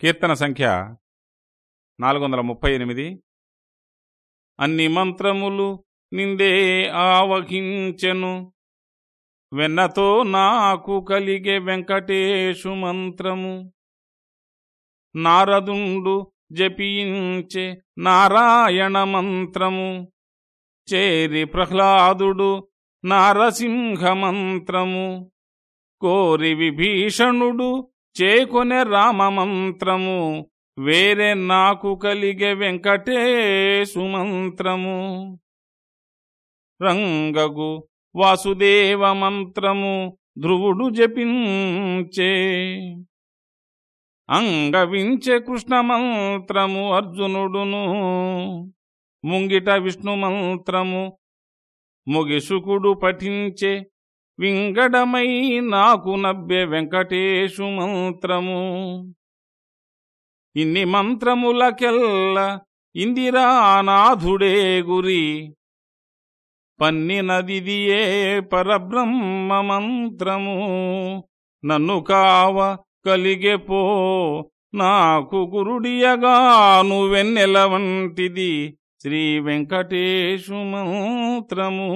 కీర్తన సంఖ్య నాలుగు వందల ముప్పై ఎనిమిది. అన్ని మంత్రములు నిందే ఆవహించెను. వెన్నతో నాకు కలిగే వెంకటేశు మంత్రము. నారదుండు జపించే నారాయణ మంత్రము. చేరి ప్రహ్లాదుడు నారసింహ మంత్రము. కోరి విభీషణుడు చేకొనె రామమంత్రము వేరే నాకు కలిగే వెంకటేశు మంత్రము. రంగగు వాసుదేవ మంత్రము ధ్రువుడు జపించే. అంగవించే కృష్ణ మంత్రము అర్జునుడును. ముంగిట విష్ణు మంత్రము ముగిసుకుడు పఠించే వింగడమై నాకు నబ్బె వెంకటేశు మంత్రము. ఇన్ని మంత్రములకెల్ల ఇందిరానాథుడే గురి. పన్నినదిదియే పరబ్రహ్మ మంత్రము. నన్ను కావ కలిగెపో నాకు గురుడియగా నువ్వెన్నెల వంటిది శ్రీ వెంకటేశు మంత్రము.